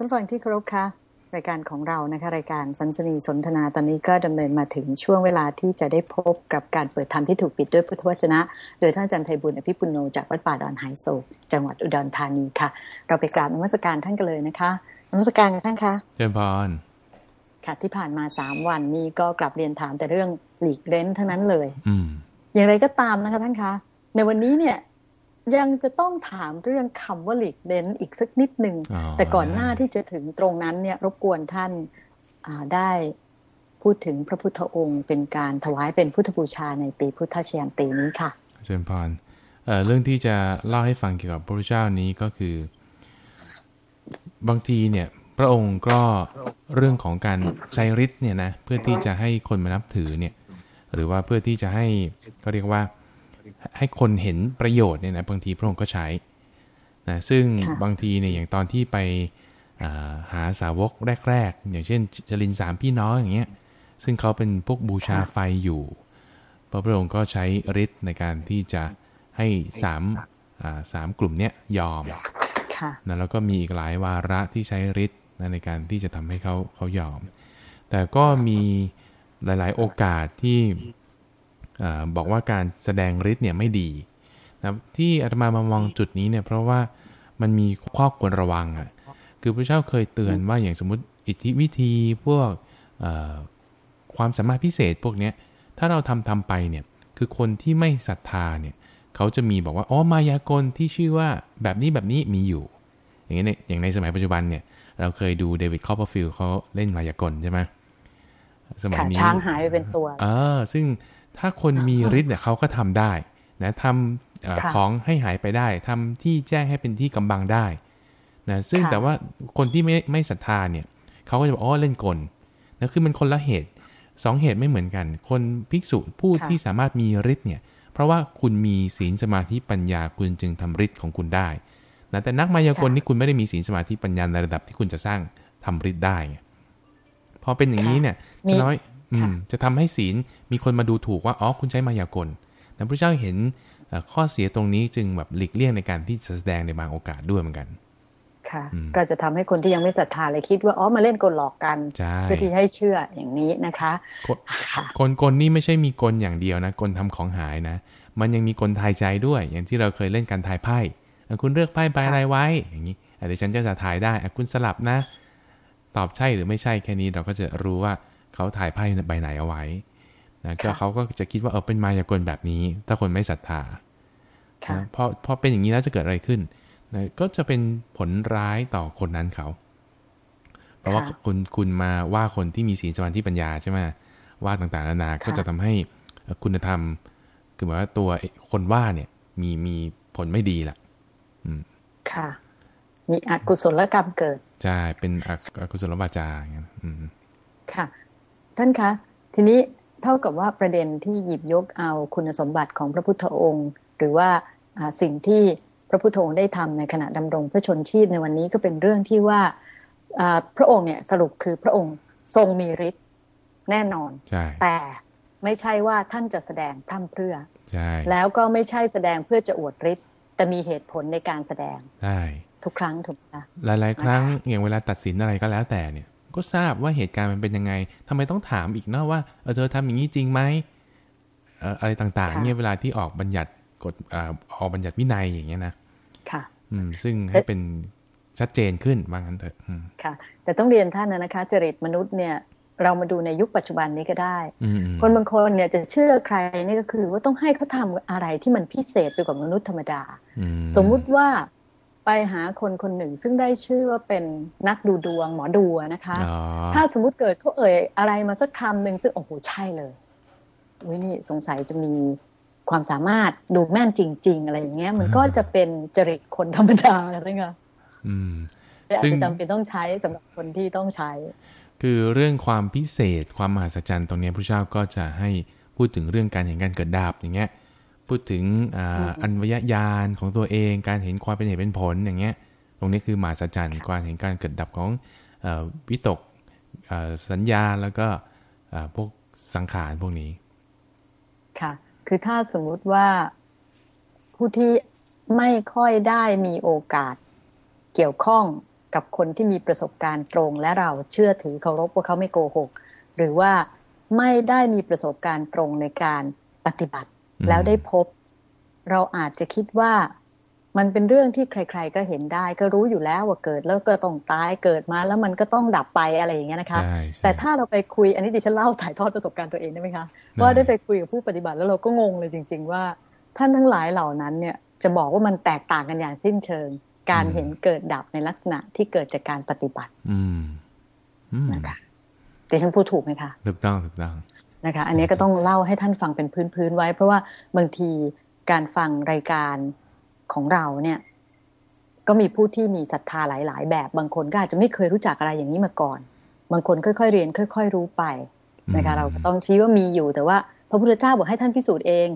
ท่านฟังที่เคารพคะรายการของเรานะคะรายการสันสนีสนทนาตอนนี้ก็ดำเนินมาถึงช่วงเวลาที่จะได้พบกับการเปิดธรรมที่ถูกปิดด้วยพุทธวจนะ โดยท่านอาจารย์ไพบุญอภิปุโนจากวัดป่าดอนไฮโซจังหวัดอุดรธานีค่ะ เราไปกราบนมัสการท่านกันเลยนะคะนมัสการกันท่านคะเจริญพรค่ะที่ผ่านมาสามวันนี้ก็กลับเรียนถามแต่เรื่องหลีกเล้นทั้งนั้นเลย อืมอย่างไรก็ตามนะคะท่านคะ ในวันนี้เนี่ย ยังจะต้องถามเรื่องคำว่าหลีกเล้นอีกสักนิดหนึ่งอ๋อแต่ก่อนหน้าที่จะถึงตรงนั้นเนี่ยรบกวนท่านอ่าได้พูดถึงพระพุทธองค์เป็นการถวายเป็นพุทธบูชาในปีพุทธชยันตีนี้ค่ะเจริญพรเอ่อเรื่องที่จะเล่าให้ฟังเกี่ยวกับพระพุทธเจ้านี้ก็คือ บางทีเนี่ยพระองค์ก็เรื่องของการใช้ฤทธิ์เนี่ยนะเพื่อที่จะให้คนมานับถือเนี่ย หรือว่าเพื่อที่จะให้เขาเรียกว่า ให้คนเห็นประโยชน์เนี่ยนะบางทีพระองค์ก็ใช้นะซึ่งค่ะบางทีเนี่ยอย่างตอนที่ไปอ่าหาสาวกแรก ๆ อย่างเช่นจรินสามพี่น้องอย่างเงี้ยซึ่งเขาเป็นพวกบูชาไฟอยู่ พระพุทธองค์ก็ใช้ฤทธิ์ในการที่จะให้สามอ่าสามกลุ่มเนี้ยยอมค่ะนะแล้วก็มีอีกหลายวาระที่ใช้ฤทธิ์นะในการที่จะทำให้เขาเขายอม แต่ก็มีหลาย ๆ โอกาสที่อา บอกว่าการแสดงฤทธิ์เนี่ยไม่ดีนะที่อาตมามามองจุดนี้เนี่ยเพราะว่ามันมีข้อควรระวังอะคือพระเจ้าเคยเตือนว่าอย่างสมมติอิทธิวิธีพวกเอ่อความสามารถพิเศษพวกเนี้ยถ้าเราทำทำไปเนี่ยคือคนที่ไม่ศรัทธาเนี่ยเขาจะมีบอกว่าอ๋อมายากลที่ชื่อว่าแบบนี้แบบนี้มีอยู่ อย่างเงี้ยในอย่างในสมัยปัจจุบันเนี่ยเราเคยดูเดวิดคอปเปอร์ฟิลด์เขาเล่นมายากลใช่ไหมสมัยค่ะนี้ช้างหายไปเป็นตัวเออซึ่ง ถ้าคนมีฤทธิ์เนี่ยเขาก็ทำได้นะทำเอ่อค่ะของให้หายไปได้ทำที่แจ้งให้เป็นที่กำบังได้นะซึ่งค่ะแต่ว่าคนที่ไม่ไม่ศรัทธาเนี่ยเขาก็จะบอกอ๋อเล่นกลนะคือมันคนละเหตุสองเหตุไม่เหมือนกัน คนภิกษุผู้ที่สามารถมีฤทธิ์เนี่ยเพราะว่าคุณมีศีลสมาธิปัญญาคุณจึงทำฤทธิ์ของคุณได้นะแต่นักมายากลนี่คุณไม่ได้มีศีลสมาธิปัญญาในระดับที่คุณจะสร้างทำฤทธิ์ได้ไงพอเป็นอย่างนี้เนี่ยมีน้อยอืมค่ะ จะทำให้ศีลมีคนมาดูถูกว่าอ๋อคุณใช้มายากลแต่พระเจ้าเห็นเอ่อข้อเสียตรงนี้จึงแบบหลีกเลี่ยงในการที่จะแสดงในบางโอกาสด้วยเหมือนกัน ค่ะอืมก็จะทำให้คนที่ยังไม่ศรัทธาเลยคิดว่าอ๋อมาเล่นกลหลอกกันใช่เพื่อที่ให้เชื่ออย่างนี้นะคะคนค่ะกลกลนี่ไม่ใช่มีกลอย่างเดียวนะกลทำของหายนะ มันยังมีกลทายใจด้วย อย่างที่เราเคยเล่นการทายไพ่อะคุณเลือกไพ่ใบอะไรไว้ อย่างนี้อะเดี๋ยวฉันจะจะทายได้อะคุณสลับนะ ตอบใช่หรือไม่ใช่แค่นี้เราก็จะรู้ว่า เขาถ่ายไพ่ใบไหนเอาไว้นะก็ค่ะเขาก็จะคิดว่าเออเป็นมายากลแบบนี้ ถ้าคนไม่ศรัทธาค่ะนะพอพอเป็นอย่างนี้แล้วจะเกิดอะไรขึ้นนะก็จะเป็นผลร้ายต่อคนนั้นเขา เพราะว่าค่ะคุณคุณมาว่าคนที่มีศีลสมาธิปัญญาใช่ไหมว่าต่างๆนานาค่ะก็จะทำให้เอ่อคุณธรรม คือหมายว่าตัวคนว่าเนี่ยมีมีผลไม่ดีละค่ะ มีอกุศลกรรมเกิด ใช่ เป็นอกุอกุศลวาจาอย่างนั้นอืมค่ะ ท่านคะทีนี้เท่ากับว่าประเด็นที่หยิบยกเอาคุณสมบัติของพระพุทธองค์ หรือว่าอ่าสิ่งที่พระพุทธองค์ได้ทำในขณะดำรงพระชนชีพในวันนี้ก็เป็นเรื่องที่ว่าอ่าพระองค์เนี่ยสรุปคือพระองค์ทรงมีฤทธิ์แน่นอนใช่แต่ไม่ใช่ว่าท่านจะแสดงพร่ำเพรื่อใช่แล้วก็ไม่ใช่แสดงเพื่อจะอวดฤทธิ์แต่มีเหตุผลในการแสดงใช่ทุกครั้งถูกไหมคะหลาย ๆ ครั้งอย่างเวลาตัดสินอะไรก็แล้วแต่เนี่ย ก็ทราบว่าเหตุการณ์มันเป็นยังไงทำไมต้องถามอีกเนาะว่าเออเธอทำอย่างนี้จริงไหมเอ่ออะไรต่างๆเนี่ยเวลาที่ออกบัญญัติกฎอ่าออกบัญญัติวินัยอย่างเงี้ยนะค่ะ อืม ซึ่งให้เป็นชัดเจนขึ้นว่างั้นเถอะอืมค่ะ แต่ต้องเรียนท่านนะนะคะ จริตมนุษย์เนี่ย เรามาดูในยุคปัจจุบันนี้ก็ได้อืมอืมคนบางคนเนี่ยจะเชื่อใครนี่ก็คือว่าต้องให้เขาทำอะไรที่มันพิเศษไปกว่ามนุษย์ธรรมดาอืสมมุติว่า ไปหาคนคนหนึ่ง ซึ่งได้ชื่อว่าเป็นนักดูดวงหมอดูอะนะคะอ๋อถ้าสมมุติเกิดเขาเอ่ยอะไรมาสักคำหนึ่งซึ่งโอ้โหใช่เลยอุ้ยนี่สงสัยจะมีความสามารถดูแม่นจริง ๆ อะไรอย่างเงี้ย มันก็จะเป็นจริตคนธรรมดาใช่ไหมคะอืมแต่อาจซึ่งจะจำเป็นต้องใช้สำหรับคนที่ต้องใช้ คือเรื่องความพิเศษความมหัศจรรย์ตรงเนี้ยพระเจ้าก็จะให้พูดถึงเรื่องการเห็นการเกิดดับอย่างเงี้ย พูดถึงอ่าอันวยญาณของตัวเองการเห็นความเป็นเหตุเป็นผลอย่างเงี้ย ตรงนี้คือมหัศจรรย์การเห็นการเกิดดับของเอ่อวิตกเอ่อสัญญาแล้วก็เอ่อพวกสังขารพวกนี้ ค่ะ คือถ้าสมมุติว่าผู้ที่ไม่ค่อยได้มีโอกาสเกี่ยวข้องกับคนที่มีประสบการณ์ตรงและเราเชื่อถือเคารพว่าเขาไม่โกหก หรือว่าไม่ได้มีประสบการณ์ตรงในการปฏิบัติ แล้วได้พบ เราอาจจะคิดว่ามันเป็นเรื่องที่ใคร ๆ ก็เห็นได้ ก็รู้อยู่แล้วว่าเกิดแล้วก็ต้องตายเกิดมา แล้วมันก็ต้องดับไปอะไรอย่างเงี้ยนะคะ แต่ถ้าเราไปคุยอันนี้ดิฉันเล่าถ่ายทอดประสบการณ์ตัวเองได้ไหมคะว่าได้ไปคุยกับผู้ปฏิบัติแล้วเราก็งงเลยจริง ๆ ว่า ท่านทั้งหลายเหล่านั้นเนี่ยจะบอกว่ามันแตกต่างกันอย่างสิ้นเชิง การเห็นเกิดดับในลักษณะที่เกิดจากการปฏิบัตินะคะดิฉันพูดถูกไหมคะถูกต้องถูกต้อง นะคะ อันนี้ก็ต้องเล่าให้ท่านฟังเป็นพื้นๆไว้ เพราะว่าบางทีการฟังรายการของเราเนี่ยก็มีผู้ที่มีศรัทธาหลาย ๆ แบบ บางคนก็อาจจะไม่เคยรู้จักอะไรอย่างนี้มาก่อน บางคนค่อย ๆ เรียน ค่อย ๆ รู้ไปนะคะ เราต้องชี้ว่ามีอยู่ แต่ว่าพระพุทธเจ้าบอกให้ท่านพิสูจน์เอง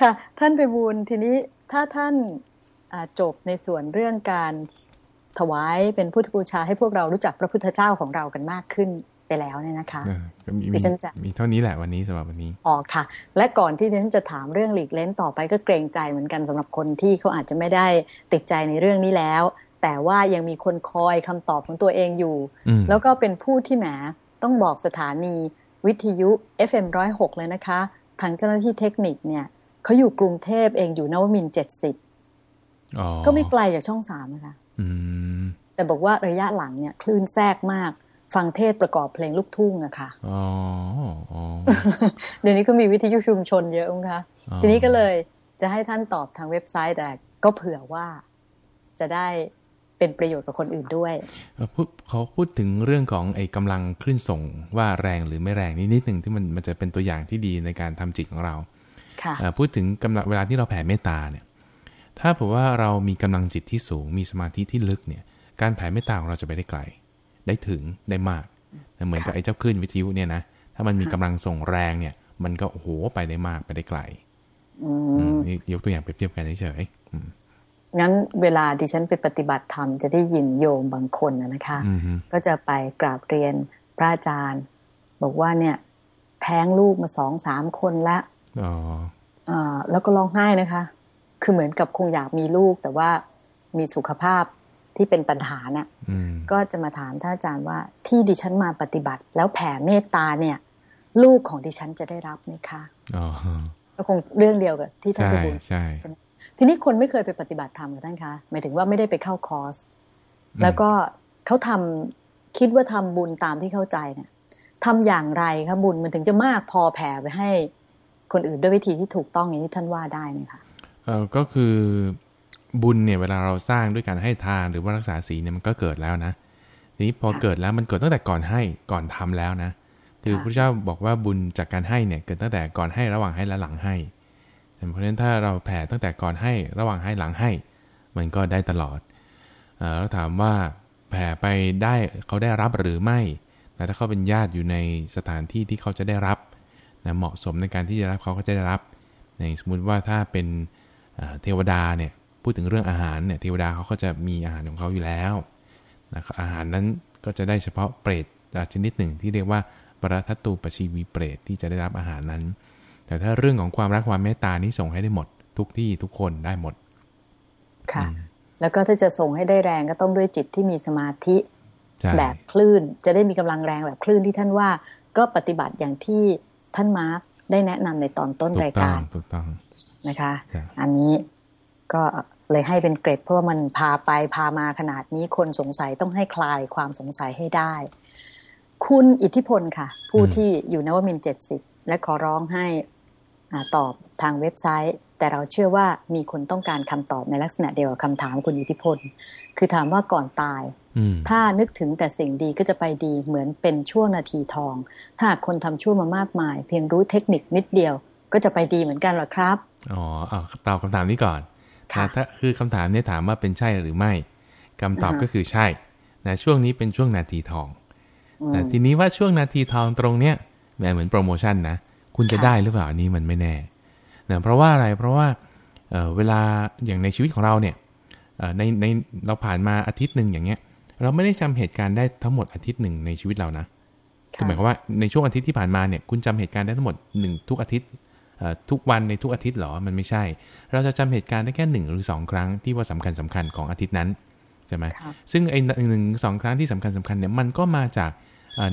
ค่ะ ท่านไปบูลทีนี้ถ้าท่านจบในส่วนเรื่องการถวายเป็นพุทธบูชาให้พวกเรารู้จักพระพุทธเจ้าของเรากันมากขึ้น ไปแล้วเนี่ยนะคะดิฉันจะมีเท่านี้แหละวันนี้สำหรับวันนี้อ๋อค่ะ และก่อนที่ดิฉันจะถามเรื่องหลีกเล้นต่อไปก็เกรงใจเหมือนกันสำหรับคนที่เขาอาจจะไม่ได้ติดใจในเรื่องนี้แล้ว แต่ว่ายังมีคนคอยคำตอบของตัวเองอยู่ แล้วก็เป็นผู้ที่แหมต้องบอกสถานีวิทยุ FM106 เลยนะคะ ทางเจ้าหน้าที่เทคนิคเนี่ยเขาอยู่กรุงเทพเองอยู่นวมินเจ็ดสิบก็ไม่ไกลจากช่องสามนะคะแต่บอกว่าระยะหลังเนี่ยคลื่นแทรกมาก ฟังเทศประกอบเพลงลูกทุ่งอะค่ะเดี๋ยวนี้ก็มีวิทยุชุมชนเยอะนะคะทีนี้ก็เลยจะให้ท่านตอบทางเว็บไซต์แต่ก็เผื่อว่าจะได้เป็นประโยชน์กับคนอื่นด้วยเขาพูดถึงเรื่องของไอ้กำลังคลื่นส่งว่าแรงหรือไม่แรงนิดนิดหนึ่งที่มันมันจะเป็นตัวอย่างที่ดีในการทำจิตของเราพูดถึงกำลังเวลาที่เราแผ่เมตตาเนี่ย ถ้าผมว่าเรามีกำลังจิตที่สูงมีสมาธิที่ลึกเนี่ย การแผ่เมตตาของเราจะไปได้ไกล ได้ถึงได้มาก เหมือนกับไอ้เจ้าคลื่นวิทยุเนี่ยนะถ้ามันมีกำลังส่งแรงเนี่ย มันก็โอ้โหไปได้มากไปได้ไกลยกตัวอย่างเปรียบเทียบกันเฉยๆงั้นเวลาดิฉันไปปฏิบัติธรรมจะได้ยินโยมบางคนนะคะ ก็จะไปกราบเรียนพระอาจารย์ บอกว่าเนี่ย แท้งลูกมาสองสามคนแล้วอ๋อแล้วก็ร้องไห้นะคะ คือเหมือนกับคงอยากมีลูกแต่ว่ามีสุขภาพ ที่เป็นปัญหาเนะ่ยก็จะมาถามท่านอาจารย์ว่าที่ดิฉันมาปฏิบัติ แล้วแผ่เมตตาเนี่ย ลูกของดิฉันจะได้รับไหมคะก็คงเรื่องเดียวกับที่ท่านไปบุญใช่ใช่ไหมทีนี้คนไม่เคยไปปฏิบัติธรรมกับท่านคะหมายถึงว่าไม่ได้ไปเข้าคอร์สแล้วก็เขาทำคิดว่าทำบุญตามที่เข้าใจเนี่ยทำอย่างไรคะบุญมันถึงจะมากพอแผ่ไปให้คนอื่นด้วยวิธีที่ถูกต้องอย่างที่ท่านว่าได้ไหมคะเออก็คือ บุญเนี่ยเวลาเราสร้างด้วยการให้ทานหรือว่ารักษาศีลเนี่ยมันก็เกิดแล้วนะทีนี้พอเกิดแล้วมันเกิดตั้งแต่ก่อนให้ก่อนทำแล้วนะคือพระเจ้าบอกว่าบุญจากการให้เนี่ยเกิดตั้งแต่ก่อนให้ระหว่างให้และหลังให้ เพราะฉะนั้นถ้าเราแผ่ตั้งแต่ก่อนให้ระหว่างให้หลังให้ มันก็ได้ตลอดเราถามว่าแผ่ไปได้เขาได้รับหรือไม่แต่ถ้าเขาเป็นญาติอยู่ในสถานที่ที่เขาจะได้รับนะเหมาะสมในการที่จะรับเขาก็จะได้รับในสมมุติว่าถ้าเป็นเทวดาเนี่ย พูดถึงเรื่องอาหารเนี่ยเทวดาเขาก็จะมีอาหารของเขาอยู่แล้วนะอาหารนั้นก็จะได้เฉพาะเปรตชนิดหนึ่งที่เรียกว่าปรทัตตูปชีวีเปรตที่จะได้รับอาหารนั้น แต่ถ้าเรื่องของความรักความเมตตานี้ส่งให้ได้หมด ทุกที่ทุกคนได้หมด ค่ะ แล้วก็ถ้าจะส่งให้ได้แรงก็ต้องด้วยจิตที่มีสมาธิแบบคลื่นจะได้มีกำลังแรงแบบคลื่นที่ท่านว่า ก็ปฏิบัติอย่างที่ท่านมาร์กได้แนะนำในตอนต้นรายการถูกต้องนะคะ อันนี้ ก็เลยให้เป็นเกร็ดเพราะว่ามันพาไปพามาขนาดนี้คนสงสัยต้องให้คลายความสงสัยให้ได้ คุณอิทธิพลค่ะ ผู้ที่อยู่นวมินเจ็ดสิบและขอร้องให้ตอบทางเว็บไซต์ แต่เราเชื่อว่ามีคนต้องการคำตอบในลักษณะเดียวกับคำถามคุณอิทธิพล คือถามว่าก่อนตาย ถ้านึกถึงแต่สิ่งดีก็จะไปดีเหมือนเป็นช่วงนาทีทอง ถ้าคนทำชั่วมามากมาย เพียงรู้เทคนิคนิดเดียว ก็จะไปดีเหมือนกันหรอครับอ๋อตอบคำถามนี้ก่อนนะ ถ้าคือคำถามนี้ถามว่าเป็นใช่หรือไม่คำตอบก็คือใช่นะช่วงนี้เป็นช่วงนาทีทองนะทีนี้ว่าช่วงนาทีทองตรงเนี้ยแเหมือนโปรโมชั่นนะ คุณจะได้หรือเปล่าอันนี้มันไม่แน่นะเพราะว่าอะไรเพราะว่าเเวลาอย่างในชีวิตของเราเนี่ยในในเราผ่านมาอาทิตย์หนึ่งอย่างเงี้ย เราไม่ได้จำเหตุการณ์ได้ทั้งหมดอาทิตย์หนึ่งในชีวิตเรานะคือหมายความว่าในช่วงอาทิตย์ที่ผ่านมาเนี่ยคุณจำเหตุการณ์ได้ทั้งหมดหนึ่งทุกอาทิตย์ ทุกวันในทุกอาทิตย์หรอมันไม่ใช่ เราจะจำเหตุการณ์ได้แค่หนึ่งหรือสองครั้งที่ว่าสำคัญสำคัญของอาทิตย์นั้นใช่ไหมซึ่งไอ้หนึ่งสองครั้งที่สำคัญสำคัญเนี่ยมันก็มาจาก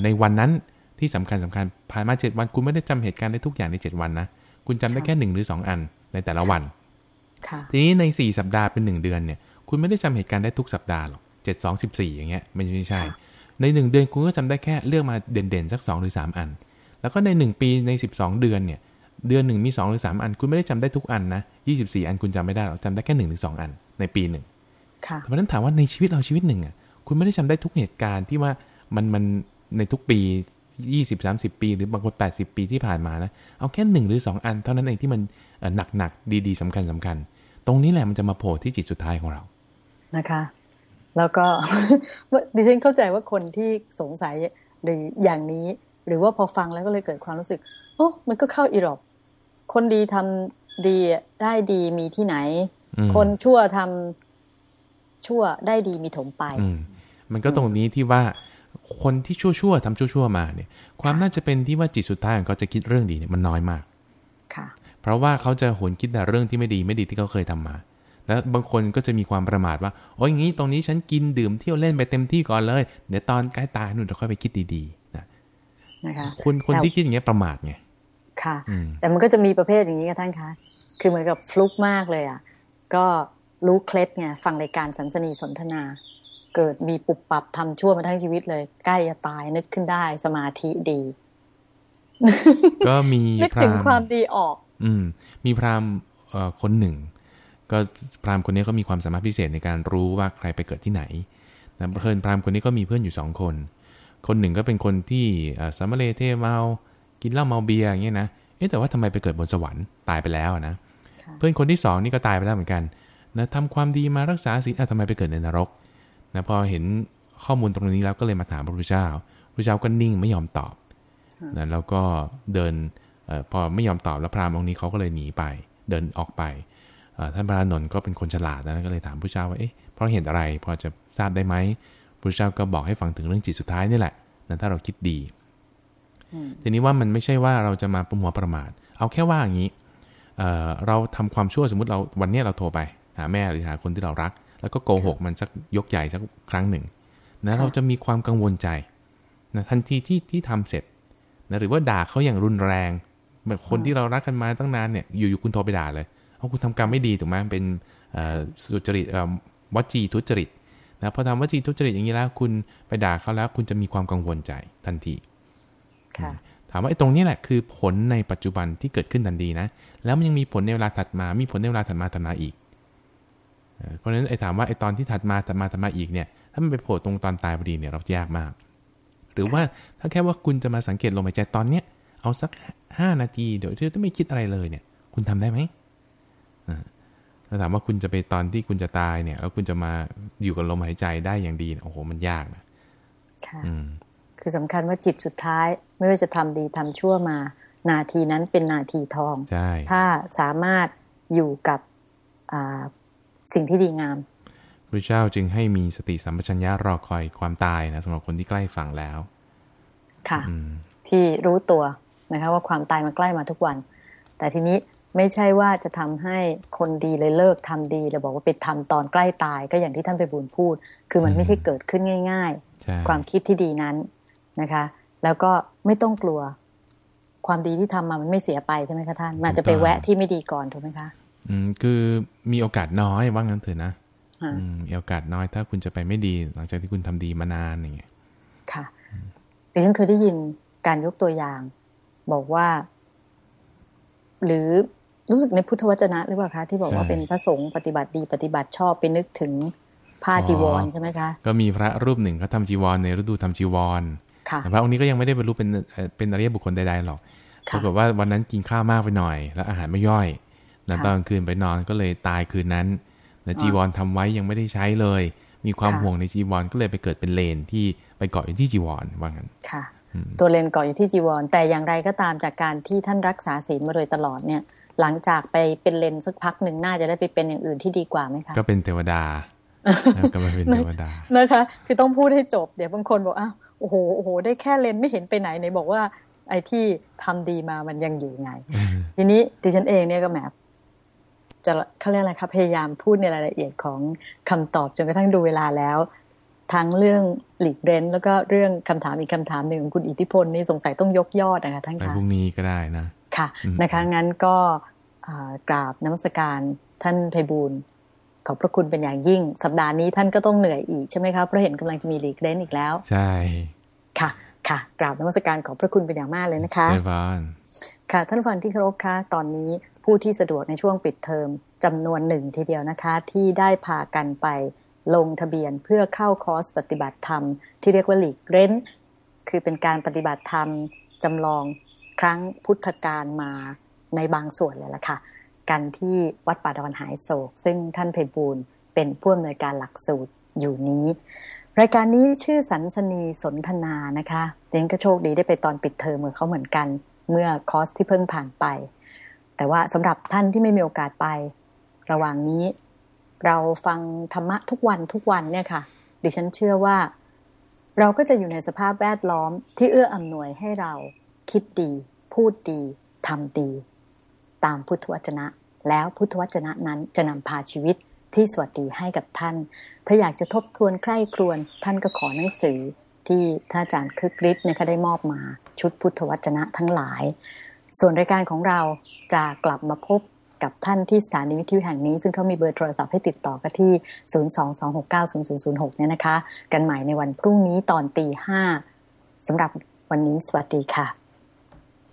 ในวันนั้นที่สำคัญสำคัญผ่านมาเจ็ดวันคุณไม่ได้จำเหตุการณ์ได้ทุกอย่างในเจ็ดวันนะคุณจำได้แค่หนึ่งหรือสองอันในแต่ละวันทีนี้ในสี่สัปดาห์เป็นหนึ่งเดือนเนี่ย คุณไม่ได้จำเหตุการณ์ได้ทุกสัปดาห์หรอกเจ็ดสองสิบสี่อย่างเงี้ยไม่ใช่ ในหนึ่งเดือนคุณก็จำได้แค่เลือกมาเด่นๆสักสองหรือสามอัน แล้วก็ในหนึ่งปีในสิบสองเดือนเนี่ย เดือนหนึ่งมีสองหรือสามอัน คุณไม่ได้จำได้ทุกอันนะยี่สิบสี่อันคุณจำไม่ได้หรอกจำได้แค่หนึ่งหรือสองอันในปีหนึ่งเพราะนั้นถามว่าในชีวิตเราชีวิตหนึ่งอะคุณไม่ได้จำได้ทุกเหตุการณ์ที่ว่ามันมันในทุกปียี่สิบสามสิบปี หรือบางคนแปดสิบปีที่ผ่านมานะเอาแค่หนึ่งหรือสองอัน เท่านั้นเองที่มันหนักหนักดีๆสำคัญสำคัญ ตรงนี้แหละมันจะมาโผล่ที่จิตสุดท้ายของเรานะคะ แล้วก็ดิฉันเข้าใจว่าคนที่สงสัยหรืออย่างนี้หรือว่าพอฟังแล้วก็เลยเกิดความรู้สึก โอ้ มันก็เข้าอีรอบ คนดีทำดีได้ดีมีที่ไหน คนชั่วทำชั่วได้ดีมีถมไปมันก็ตรงนี้ที่ว่าคนที่ชั่วๆทำชั่วๆมาเนี่ย ความน่าจะเป็นที่ว่าจิตสุดท้ายของเขาจะคิดเรื่องดีเนี่ยมันน้อยมาก ค่ะ เพราะว่าเขาจะหวนคิดแต่เรื่องที่ไม่ดีไม่ดีที่เขาเคยทำมา แล้วบางคนก็จะมีความประมาทว่าโอ้ยอย่างนี้ตรงนี้ฉันกินดื่มเที่ยวเล่นไปเต็มที่ก่อนเลย เดี๋ยวตอนใกล้ตายนู่นเราค่อยไปคิดดีๆนะนะคะคุณคนที่คิดอย่างเงี้ยประมาทไง ค่ะ แต่มันก็จะมีประเภทอย่างนี้กับท่านคะ คือเหมือนกับฟลุกมากเลยอะ ก็รู้เคล็ดไงฟังรายการสันสนีสนทนา เกิดมีปุบปับทำชั่วมาทั้งชีวิตเลย ใกล้จะตายนึกขึ้นได้สมาธิดี ก็มีนึกถึงความดีออก อืม มีพราหมณ์คนหนึ่ง ก็พราหมณ์คนนี้ก็มีความสามารถพิเศษในการรู้ว่าใครไปเกิดที่ไหนนะเพื่อนพราหมณ์คนนี้ก็มีเพื่อนอยู่สองคน คนหนึ่งก็เป็นคนที่สามเลเทเมา กินเหล้าเมาเบียร์อย่างเงี้ยนะเอ๊แต่ว่าทำไมไปเกิดบนสวรรค์ตายไปแล้วนะ เพื่อนคนที่สองนี่ก็ตายไปแล้วเหมือนกันนะทำความดีมารักษาศีลทำไมไปเกิดในนรกนะพอเห็นข้อมูลตรงนี้แล้วก็เลยมาถามพระพุทธเจ้าพระพุทธเจ้าก็นิ่งไม่ยอมตอบนะแล้วก็เดินอพอไม่ยอมตอบแล้วพราหมณ์องค์นี้เขาก็เลยหนีไป เดินออกไปท่านพระนนท์ก็เป็นคนฉลาดนะก็เลยถามพระเจ้าว่าเอ๊ะเพราะเห็นอะไรพอจะทราบได้ไหมพระเจ้าก็บอกให้ฟังถึงเรื่องจิตสุดท้ายนี่แหละนะถ้าเราคิดดี ทีนี้ว่ามันไม่ใช่ว่าเราจะมาประมัวประมาท เอาแค่ว่าอย่างนี้เเราทำความชั่วสมมติเราวันนี้เราโทรไป หาแม่หรือหาคนที่เรารัก แล้วก็โกหกมันสักยกใหญ่สักครั้งหนึ่งนะเราจะมีความกังวลใจนะทันทีที่ที่ทำเสร็จนะหรือว่าด่าเขาอย่างรุนแรงแบบคนที่เรารักกันมาตั้งนานเนี่ยอยู่ๆคุณโทรไปด่าเลยเอาคุณทำกรรมไม่ดีถูกไหมเป็นสุจริตวัจีทุจริตนะพอทำวัจีทุจริตอย่างนี้แล้ว คุณไปด่าเขาแล้ว คุณจะมีความกังวลใจทันที ถามว่าไอ้ตรงนี้แหละคือผลในปัจจุบันที่เกิดขึ้นทันทีนะ แล้วมันยังมีผลในเวลาถัดมา มีผลในเวลาถัดมาถัดมาอีก เพราะฉะนั้นไอ้ถามว่าไอ้ตอนที่ถัดมาถัดมาถัดมาอีกเนี่ย ถ้ามันไปโผล่ตรงตอนตายพอดีเนี่ยเรายากมาก หรือว่าถ้าแค่ว่าคุณจะมาสังเกตลมหายใจตอนเนี้ยเอาสักห้านาทีเดี๋ยวที่จะไม่คิดอะไรเลยเนี่ย คุณทำได้ไหมถ้าถามว่าคุณจะไปตอนที่คุณจะตายเนี่ย แล้วคุณจะมาอยู่กับลมหายใจได้อย่างดี โอ้โห มันยากนะ ค่ะ คือสำคัญว่าจิตสุดท้าย ไม่ว่าจะทำดีทำชั่วมา นาทีนั้นเป็นนาทีทองใช่ถ้าสามารถอยู่กับสิ่งที่ดีงามพระเจ้าจึงให้มีสติสัมปชัญญะรอคอยความตายนะสำหรับคนที่ใกล้ฝั่งแล้ว ค่ะ ที่รู้ตัวนะคะว่าความตายมันใกล้มาทุกวัน แต่ทีนี้ไม่ใช่ว่าจะทำให้คนดีเลยเลิกทำดีแล้วบอกว่าไปทำตอนใกล้ตายก็อย่างที่ท่านไปบุญพูด คือมันไม่ใช่เกิดขึ้นง่าย ๆ ความคิดที่ดีนั้น นะคะ แล้วก็ไม่ต้องกลัว ความดีที่ทำมามันไม่เสียไปใช่ไหมคะท่านมันจะไปแวะที่ไม่ดีก่อนถูกไหมคะอืมคือมีโอกาสน้อยว่างั้นเถอะนะอืมมีโอกาสน้อยถ้าคุณจะไปไม่ดี หลังจากที่คุณทำดีมานานอย่างเงี้ยค่ะดิฉันเคยได้ยินการยกตัวอย่าง บอกว่า หรือรู้สึกในพุทธวจนะหรือเปล่าคะที่บอกว่าเป็นพระสงฆ์ปฏิบัติดีปฏิบัติชอบไปนึกถึงผ้าจีวรใช่ไหมคะ ก็มีพระรูปหนึ่งเขาทาจีวรในฤดูทำจีวร แต่พระองค์นี้ก็ยังไม่ได้บรรลุเป็นเป็นอริยบุคคลใดๆหรอกปรากฏว่าวันนั้นกินข้าวมากไปหน่อย แล้วอาหารไม่ย่อยนะตอนคืนไปนอนก็เลยตายคืนนั้นนะจีวรทำไว้ยังไม่ได้ใช้เลย มีความห่วงในจีวรก็เลยไปเกิดเป็นเลนที่ไปเกาะอยู่ที่จีวรว่างั้นค่ะ ตัวเลนเกาะอยู่ที่จีวร แต่อย่างไรก็ตามจากการที่ท่านรักษาศีลมาโดยตลอดเนี่ย หลังจากไปเป็นเลนสักพักหนึ่งน่าจะได้ไปเป็นอย่างอื่นที่ดีกว่าไหมคะก็เป็นเทวดาก็มาเป็นเทวดานะคะ คือต้องพูดให้จบเดี๋ยวบางคนบอกอ้าว โอ้โหโอ้โหได้แค่เลนไม่เห็นไปไหนไหนบอกว่า ไอ้ที่ทำดีมามันยังอยู่ไง ทีนี้ดิฉันเองเนี่ยก็แหมจะเขาเรียกอะไรครับพยายามพูดในรายละเอียดของคำตอบจนกระทั่งดูเวลาแล้ว ทั้งเรื่องหลีกเร้นแล้วก็เรื่องคำถามอีกคำถามหนึ่งของคุณอิทธิพลนี่สงสัยต้องยกยอดนะคะท่านคะพรุ่งนี้ก็ได้นะค่ะนะคะงั้นก็กราบน้ำสการท่านไพบูล ขอบพระคุณเป็นอย่างยิ่ง สัปดาห์นี้ท่านก็ต้องเหนื่อยอีกใช่ไหมครับเพราะเห็นกำลังจะมีหลีกเล่นอีกแล้ว ใช่ ค่ะ ค่ะ กราบนมัสการขอบพระคุณเป็นอย่างมากเลยนะคะเฟานค่ะ ท่านฟังที่เคารพคะตอนนี้ผู้ที่สะดวกในช่วงปิดเทอมจำนวนหนึ่งทีเดียวนะคะ ที่ได้พากันไปลงทะเบียนเพื่อเข้าคอร์สปฏิบัติธรรม ที่เรียกว่าหลีกเล่นคือเป็นการปฏิบัติธรรมจำลองครั้งพุทธกาลมาในบางส่วนเลยละค่ะ กันที่วัดป่าดอนหายโศก ซึ่งท่านเพบูลเป็นผู้อำนวยการหลักสูตรอยู่นี้ รายการนี้ชื่อสันสนีสนทนานะคะเดนก็โชคดีได้ไปตอนปิดเทอมเมื่อเขาเหมือนกัน เมื่อคอร์สที่เพิ่งผ่านไป แต่ว่าสำหรับท่านที่ไม่มีโอกาสไประหว่างนี้เราฟังธรรมะทุกวันทุกวันเนี่ยค่ะ ดิฉันเชื่อว่า เราก็จะอยู่ในสภาพแวดล้อมที่เอื้ออำนวยให้เราคิดดี พูดดีทำดี ตามพุทธวจนะ แล้วพุทธวจนะนั้นจะนำพาชีวิตที่สวัสดีให้กับท่าน ถ้าอยากจะทบทวนใคร่ครวญท่านก็ขอหนังสือที่ท่านอาจารย์คึกฤทธิ์นะคะได้มอบมาชุดพุทธวจนะทั้งหลาย ส่วนรายการของเราจะกลับมาพบกับท่านที่สถานีวิทยุแห่งนี้ ซึ่งเขามีเบอร์โทรศัพท์ให้ติดต่อกันที่ 022690006 เนี่ยนะคะ กันใหม่ในวันพรุ่งนี้ตอนตีห้าสำหรับวันนี้สวัสดีค่ะ